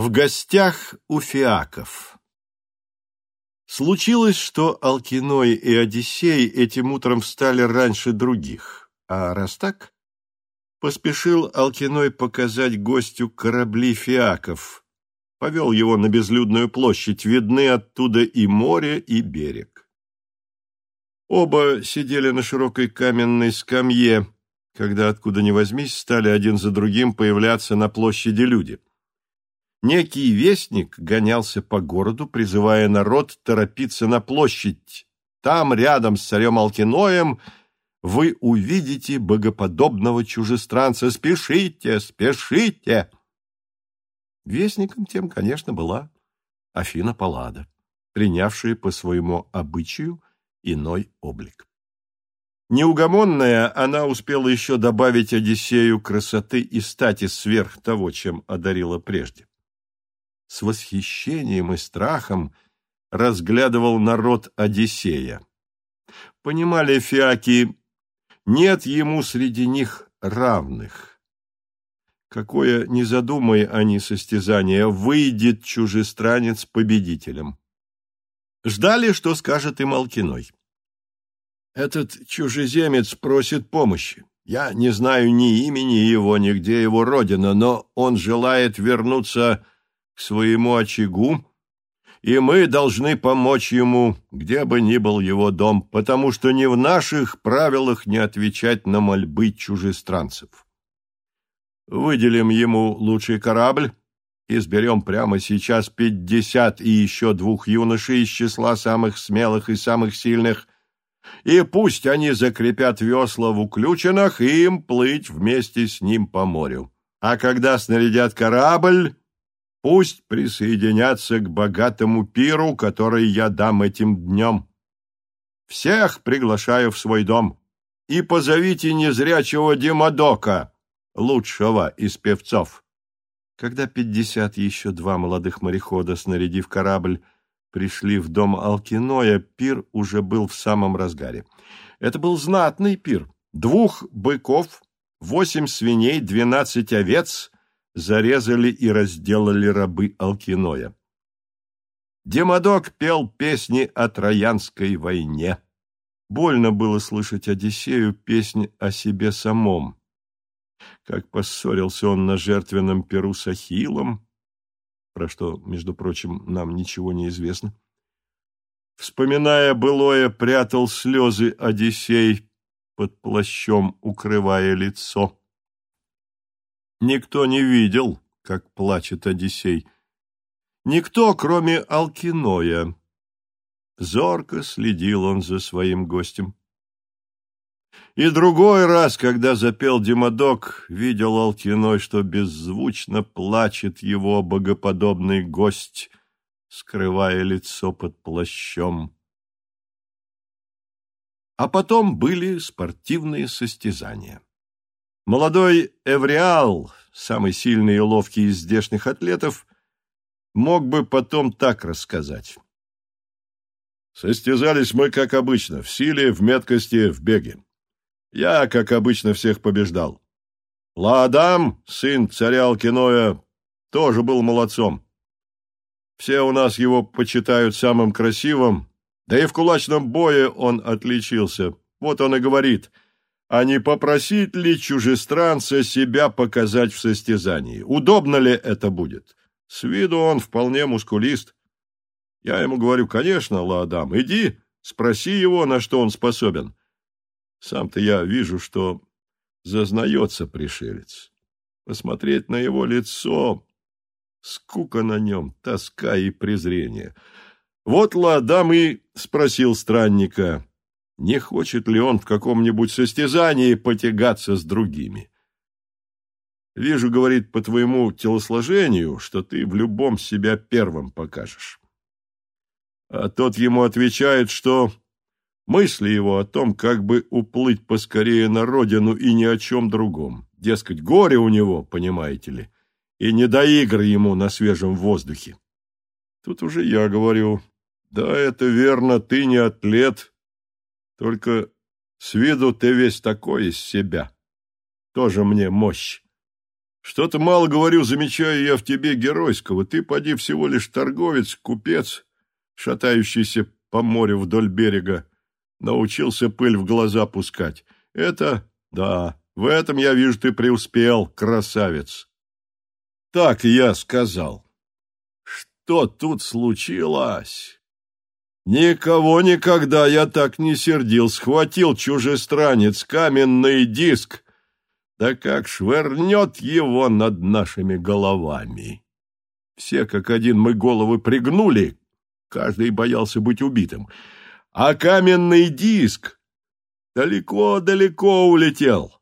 В гостях у фиаков Случилось, что Алкиной и Одиссей этим утром встали раньше других, а раз так, поспешил Алкиной показать гостю корабли фиаков, повел его на безлюдную площадь, видны оттуда и море, и берег. Оба сидели на широкой каменной скамье, когда откуда ни возьмись стали один за другим появляться на площади люди. Некий вестник гонялся по городу, призывая народ торопиться на площадь. Там, рядом с царем Алкиноем, вы увидите богоподобного чужестранца. Спешите, спешите! Вестником тем, конечно, была Афина Паллада, принявшая по своему обычаю иной облик. Неугомонная, она успела еще добавить Одиссею красоты и стати сверх того, чем одарила прежде. С восхищением и страхом разглядывал народ Одиссея. Понимали фиаки, нет ему среди них равных. Какое, не задумая они состязание, выйдет чужестранец победителем. Ждали, что скажет им Алкиной. Этот чужеземец просит помощи. Я не знаю ни имени его, ни где его родина, но он желает вернуться своему очагу, и мы должны помочь ему, где бы ни был его дом, потому что не в наших правилах не отвечать на мольбы чужестранцев. Выделим ему лучший корабль, изберем прямо сейчас пятьдесят и еще двух юношей из числа самых смелых и самых сильных, и пусть они закрепят весла в уключенных и им плыть вместе с ним по морю. А когда снарядят корабль, пусть присоединятся к богатому пиру, который я дам этим днем. Всех приглашаю в свой дом. И позовите незрячего Демодока, лучшего из певцов. Когда пятьдесят еще два молодых морехода, снарядив корабль, пришли в дом Алкиноя, пир уже был в самом разгаре. Это был знатный пир. Двух быков, восемь свиней, двенадцать овец зарезали и разделали рабы Алкиноя. Демодок пел песни о Троянской войне. Больно было слышать Одиссею песнь о себе самом. Как поссорился он на жертвенном перу с Ахиллом, про что, между прочим, нам ничего не известно. Вспоминая былое, прятал слезы Одиссей, под плащом укрывая лицо. Никто не видел, как плачет Одиссей. Никто, кроме Алкиноя. Зорко следил он за своим гостем. И другой раз, когда запел Демодок, видел Алкиной, что беззвучно плачет его богоподобный гость, скрывая лицо под плащом. А потом были спортивные состязания. Молодой Эвриал, самый сильный и ловкий из здешних атлетов, мог бы потом так рассказать. Состязались мы, как обычно, в силе, в меткости, в беге. Я, как обычно, всех побеждал. Ладам, сын царя Алкиноя, тоже был молодцом. Все у нас его почитают самым красивым, да и в кулачном бое он отличился. Вот он и говорит, а не попросить ли чужестранца себя показать в состязании? Удобно ли это будет? С виду он вполне мускулист. Я ему говорю, конечно, Ладам, иди, спроси его, на что он способен. Сам-то я вижу, что зазнается пришелец. Посмотреть на его лицо, скука на нем, тоска и презрение. Вот Ладам и спросил странника, не хочет ли он в каком-нибудь состязании потягаться с другими. Вижу, говорит, по твоему телосложению, что ты в любом себя первым покажешь. А тот ему отвечает, что Мысли его о том, как бы уплыть поскорее на родину и ни о чем другом. Дескать, горе у него, понимаете ли, и не до игр ему на свежем воздухе. Тут уже я говорю, да, это верно, ты не атлет, только с виду ты весь такой из себя. Тоже мне мощь. Что-то мало говорю, замечаю я в тебе геройского. Ты, поди, всего лишь торговец, купец, шатающийся по морю вдоль берега. Научился пыль в глаза пускать. Это, да, в этом, я вижу, ты преуспел, красавец. Так я сказал. Что тут случилось? Никого никогда я так не сердил. Схватил чужестранец каменный диск — да как швырнет его над нашими головами. Все как один мы головы пригнули, каждый боялся быть убитым, а каменный диск далеко-далеко улетел.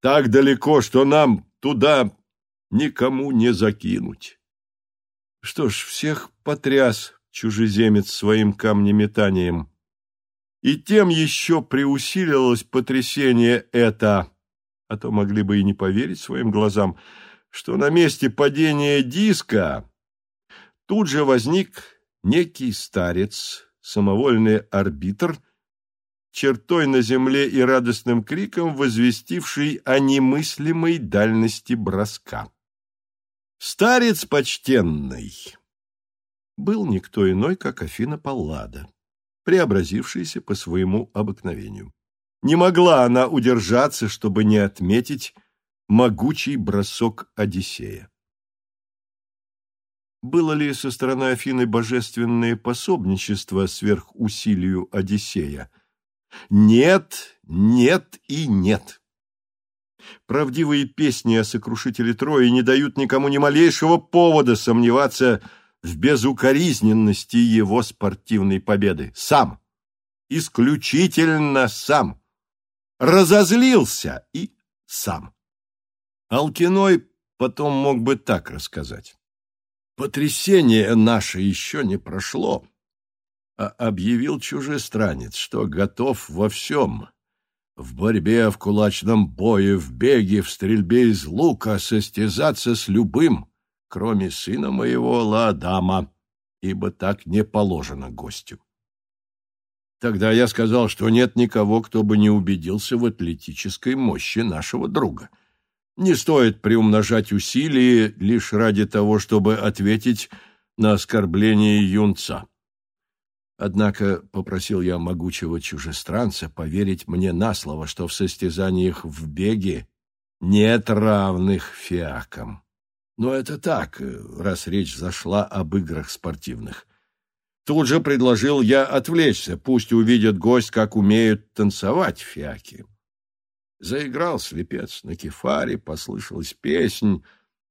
Так далеко, что нам туда никому не закинуть. Что ж, всех потряс чужеземец своим камнеметанием. И тем еще преусилилось потрясение это а то могли бы и не поверить своим глазам, что на месте падения диска тут же возник некий старец, самовольный арбитр, чертой на земле и радостным криком возвестивший о немыслимой дальности броска. Старец почтенный был никто иной, как Афина Паллада, преобразившийся по своему обыкновению. Не могла она удержаться, чтобы не отметить могучий бросок Одиссея. Было ли со стороны Афины божественное пособничество сверхусилию Одиссея? Нет, нет и нет. Правдивые песни о сокрушителе Трои не дают никому ни малейшего повода сомневаться в безукоризненности его спортивной победы. Сам, исключительно сам разозлился и сам. Алкиной потом мог бы так рассказать. Потрясение наше еще не прошло, а объявил чужестранец, что готов во всем. В борьбе, в кулачном бое, в беге, в стрельбе из лука состязаться с любым, кроме сына моего Ладама, ибо так не положено гостю. Тогда я сказал, что нет никого, кто бы не убедился в атлетической мощи нашего друга. Не стоит приумножать усилия лишь ради того, чтобы ответить на оскорбление юнца. Однако попросил я могучего чужестранца поверить мне на слово, что в состязаниях в беге нет равных фиакам. Но это так, раз речь зашла об играх спортивных. Тут же предложил я отвлечься, пусть увидит гость, как умеют танцевать фиаки. Заиграл слепец на кефаре, послышалась песнь,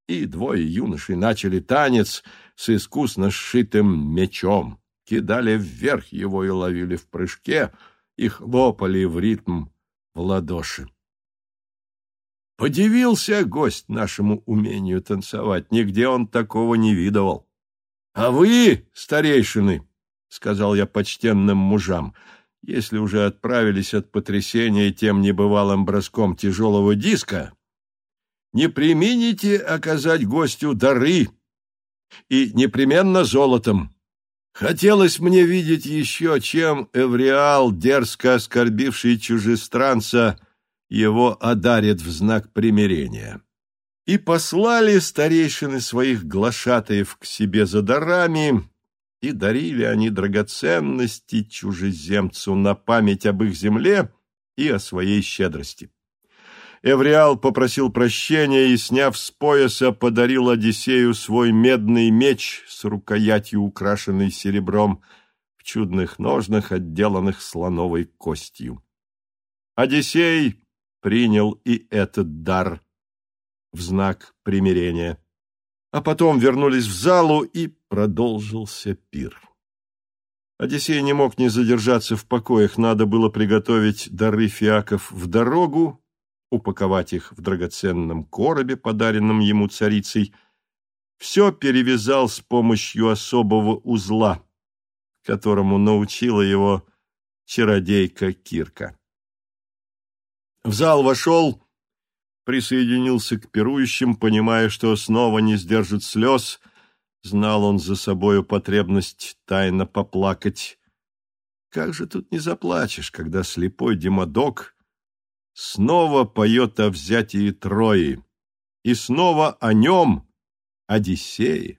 и двое юношей начали танец с искусно сшитым мечом, кидали вверх его и ловили в прыжке, и хлопали в ритм в ладоши. Подивился гость нашему умению танцевать, нигде он такого не видывал. «А вы, старейшины, — сказал я почтенным мужам, — если уже отправились от потрясения тем небывалым броском тяжелого диска, не примените оказать гостю дары и непременно золотом. Хотелось мне видеть еще, чем Эвриал, дерзко оскорбивший чужестранца, его одарит в знак примирения и послали старейшины своих глашатаев к себе за дарами, и дарили они драгоценности чужеземцу на память об их земле и о своей щедрости. Эвриал попросил прощения и, сняв с пояса, подарил Одиссею свой медный меч с рукоятью, украшенной серебром, в чудных ножнах, отделанных слоновой костью. Одиссей принял и этот дар, в знак примирения. А потом вернулись в залу, и продолжился пир. Одиссей не мог не задержаться в покоях, надо было приготовить дары фиаков в дорогу, упаковать их в драгоценном коробе, подаренном ему царицей. Все перевязал с помощью особого узла, которому научила его чародейка Кирка. В зал вошел присоединился к пирующим, понимая, что снова не сдержит слез. Знал он за собою потребность тайно поплакать. Как же тут не заплачешь, когда слепой Демодок снова поет о взятии Трои, и снова о нем, Одиссее.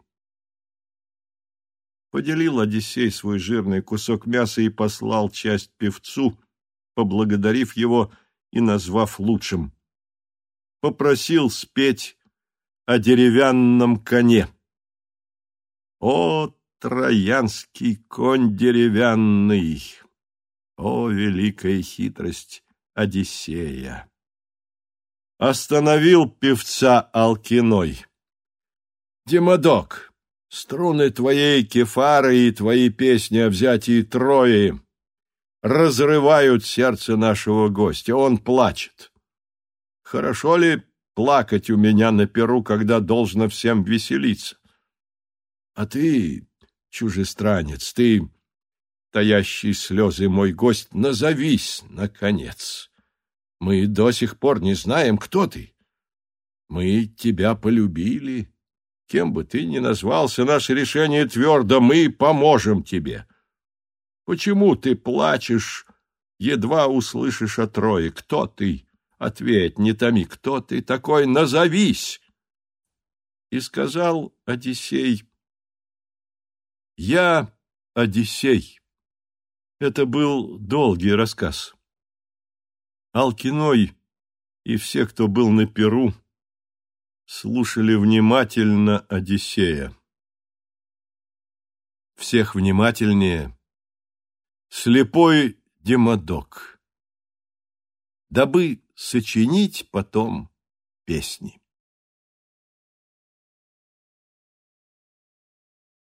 Поделил Одиссей свой жирный кусок мяса и послал часть певцу, поблагодарив его и назвав лучшим. Попросил спеть о деревянном коне. О, троянский конь деревянный! О, великая хитрость Одиссея! Остановил певца Алкиной. Демодок, струны твоей кефары и твои песни о взятии Трои разрывают сердце нашего гостя. Он плачет. Хорошо ли плакать у меня на перу, когда должно всем веселиться? А ты, чужестранец, ты, таящий слезы мой гость, назовись, наконец. Мы до сих пор не знаем, кто ты. Мы тебя полюбили. Кем бы ты ни назвался, наше решение твердо, мы поможем тебе. Почему ты плачешь, едва услышишь о трое? Кто ты? Ответь, не томи, кто ты такой? Назовись!» И сказал Одиссей, «Я Одиссей». Это был долгий рассказ. Алкиной и все, кто был на Перу, слушали внимательно Одиссея. Всех внимательнее слепой Демодок, дабы сочинить потом песни.